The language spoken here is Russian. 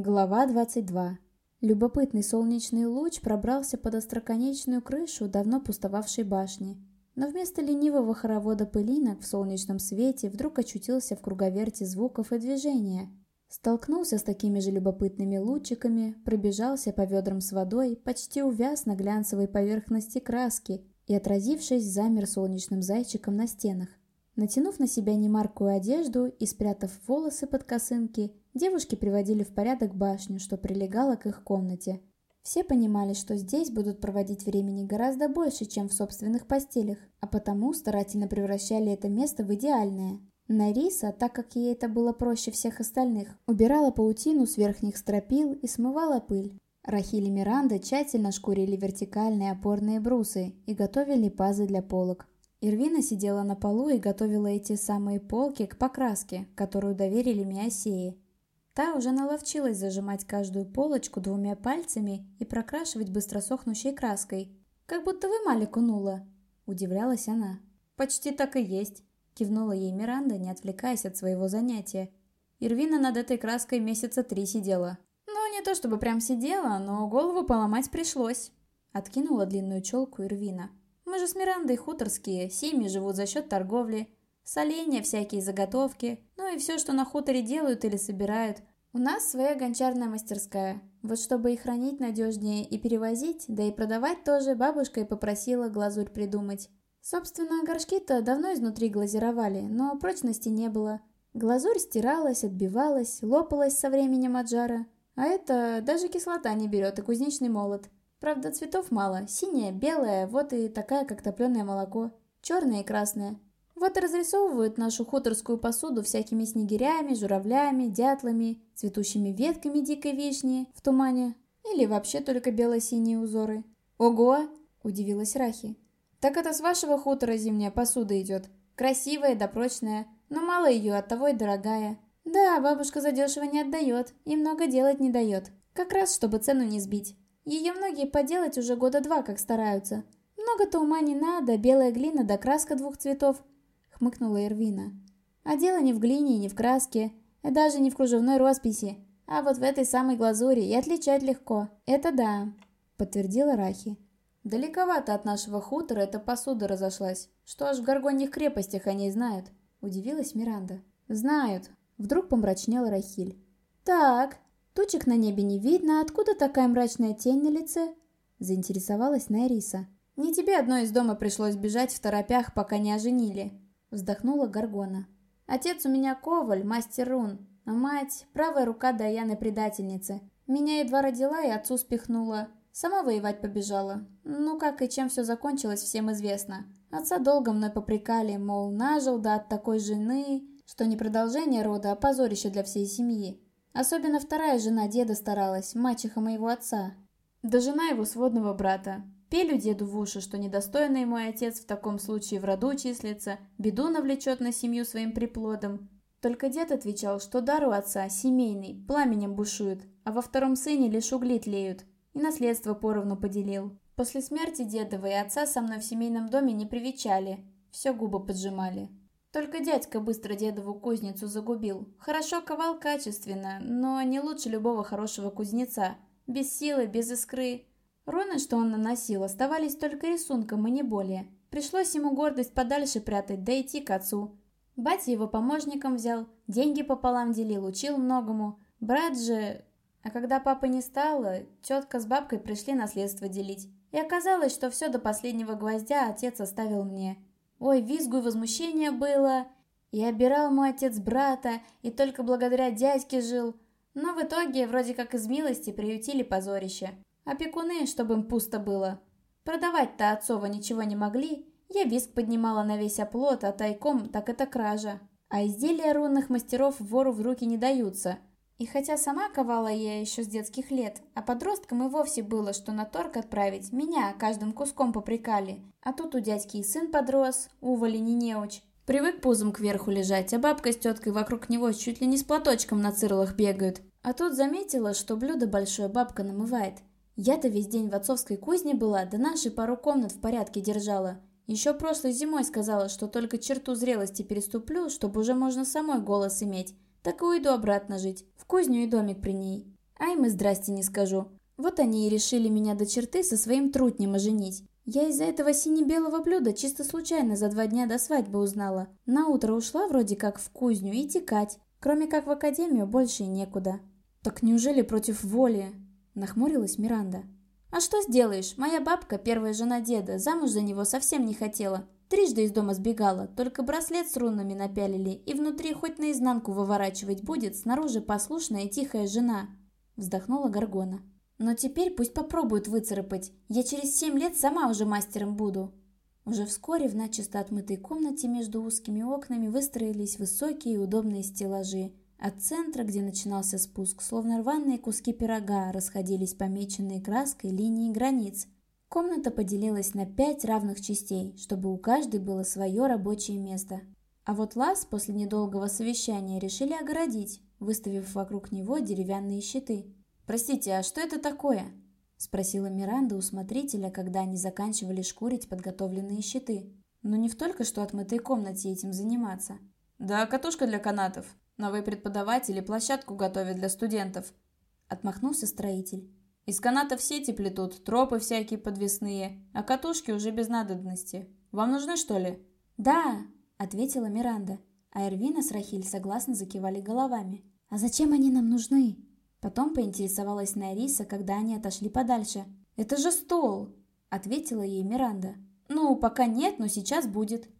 Глава 22. Любопытный солнечный луч пробрался под остроконечную крышу давно пустовавшей башни. Но вместо ленивого хоровода пылинок в солнечном свете вдруг очутился в круговерте звуков и движения. Столкнулся с такими же любопытными лучиками, пробежался по ведрам с водой, почти увяз на глянцевой поверхности краски и, отразившись, замер солнечным зайчиком на стенах. Натянув на себя немаркую одежду и спрятав волосы под косынки, девушки приводили в порядок башню, что прилегала к их комнате. Все понимали, что здесь будут проводить времени гораздо больше, чем в собственных постелях, а потому старательно превращали это место в идеальное. Нариса, так как ей это было проще всех остальных, убирала паутину с верхних стропил и смывала пыль. Рахиль и Миранда тщательно шкурили вертикальные опорные брусы и готовили пазы для полок. Ирвина сидела на полу и готовила эти самые полки к покраске, которую доверили Миосее. Та уже наловчилась зажимать каждую полочку двумя пальцами и прокрашивать быстросохнущей краской. «Как будто в эмали кунула», – удивлялась она. «Почти так и есть», – кивнула ей Миранда, не отвлекаясь от своего занятия. Ирвина над этой краской месяца три сидела. «Ну, не то чтобы прям сидела, но голову поломать пришлось», – откинула длинную челку Ирвина. Мы же с Мирандой хуторские, семьи живут за счет торговли. Соленья, всякие заготовки, ну и все, что на хуторе делают или собирают. У нас своя гончарная мастерская. Вот чтобы их хранить надежнее и перевозить, да и продавать тоже, бабушка и попросила глазурь придумать. Собственно, горшки-то давно изнутри глазировали, но прочности не было. Глазурь стиралась, отбивалась, лопалась со временем от жара. А это даже кислота не берет и кузнечный молот. Правда, цветов мало. Синяя, белая, вот и такая, как топленое молоко. Черная и красная. Вот и разрисовывают нашу хуторскую посуду всякими снегирями, журавлями, дятлами, цветущими ветками дикой вишни в тумане. Или вообще только бело-синие узоры. «Ого!» – удивилась Рахи. «Так это с вашего хутора зимняя посуда идет. Красивая да прочная, но мало ее, оттого и дорогая. Да, бабушка задешево не отдает и много делать не дает. Как раз, чтобы цену не сбить. Ее многие поделать уже года два как стараются. Много-то ума не надо, белая глина да краска двух цветов, хмыкнула Эрвина. А дело не в глине и не в краске, даже не в кружевной росписи, а вот в этой самой глазури и отличать легко. Это да, подтвердила Рахи. Далековато от нашего хутора эта посуда разошлась, что аж в горгоньих крепостях о ней знают, удивилась Миранда. Знают, вдруг помрачнела Рахиль. Так, Тучек на небе не видно, откуда такая мрачная тень на лице?» Заинтересовалась Найриса. «Не тебе одной из дома пришлось бежать в торопях, пока не оженили», вздохнула Гаргона. «Отец у меня Коваль, мастер рун, а мать – правая рука Даяны-предательницы. Меня едва родила и отцу спихнула. Сама воевать побежала. Ну как и чем все закончилось, всем известно. Отца долго мной попрекали, мол, нажил да от такой жены, что не продолжение рода, а позорище для всей семьи. Особенно вторая жена деда старалась, мачеха моего отца. Да жена его сводного брата. Пелю деду в уши, что недостойный мой отец в таком случае в роду числится, беду навлечет на семью своим приплодом. Только дед отвечал, что дар у отца семейный, пламенем бушует, а во втором сыне лишь угли тлеют, и наследство поровну поделил. После смерти дедова и отца со мной в семейном доме не привечали, все губы поджимали. Только дядька быстро дедову кузницу загубил. Хорошо ковал качественно, но не лучше любого хорошего кузнеца. Без силы, без искры. Руны, что он наносил, оставались только рисунком и не более. Пришлось ему гордость подальше прятать, да идти к отцу. Батя его помощником взял, деньги пополам делил, учил многому. Брат же... А когда папы не стало, тетка с бабкой пришли наследство делить. И оказалось, что все до последнего гвоздя отец оставил мне. Ой, визгу и возмущение было. И обирал мой отец брата, и только благодаря дядьке жил. Но в итоге, вроде как из милости, приютили позорище. Опекуны, чтобы им пусто было. Продавать-то отцова ничего не могли. Я виск поднимала на весь оплот, а тайком так это кража. А изделия рунных мастеров вору в руки не даются. И хотя сама ковала я еще с детских лет, а подросткам и вовсе было, что на торг отправить, меня каждым куском попрекали. А тут у дядьки и сын подрос, уволи не неуч. Привык пузом кверху лежать, а бабка с теткой вокруг него чуть ли не с платочком на цирлах бегают. А тут заметила, что блюдо большое бабка намывает. Я-то весь день в отцовской кузне была, да наши пару комнат в порядке держала. Еще прошлой зимой сказала, что только черту зрелости переступлю, чтобы уже можно самой голос иметь так и уйду обратно жить, в кузню и домик при ней. Ай, мы здрасте не скажу. Вот они и решили меня до черты со своим трутнем оженить. Я из-за этого сине-белого блюда чисто случайно за два дня до свадьбы узнала. На утро ушла вроде как в кузню и текать. Кроме как в академию больше и некуда. Так неужели против воли? Нахмурилась Миранда. А что сделаешь? Моя бабка, первая жена деда, замуж за него совсем не хотела. Трижды из дома сбегала, только браслет с рунами напялили, и внутри хоть наизнанку выворачивать будет, снаружи послушная и тихая жена. Вздохнула Гаргона. Но теперь пусть попробуют выцарапать. Я через семь лет сама уже мастером буду. Уже вскоре в начисто отмытой комнате между узкими окнами выстроились высокие и удобные стеллажи. От центра, где начинался спуск, словно рваные куски пирога, расходились помеченные краской линии границ. Комната поделилась на пять равных частей, чтобы у каждой было свое рабочее место. А вот лаз после недолгого совещания решили огородить, выставив вокруг него деревянные щиты. «Простите, а что это такое?» – спросила Миранда у смотрителя, когда они заканчивали шкурить подготовленные щиты. «Но не в только что отмытой комнате этим заниматься». «Да, катушка для канатов. Новые преподаватели площадку готовят для студентов», – отмахнулся строитель. «Из канатов сети плетут, тропы всякие подвесные, а катушки уже без надобности. Вам нужны, что ли?» «Да», – ответила Миранда, а Эрвина с Рахиль согласно закивали головами. «А зачем они нам нужны?» Потом поинтересовалась Нариса, когда они отошли подальше. «Это же стол!» – ответила ей Миранда. «Ну, пока нет, но сейчас будет».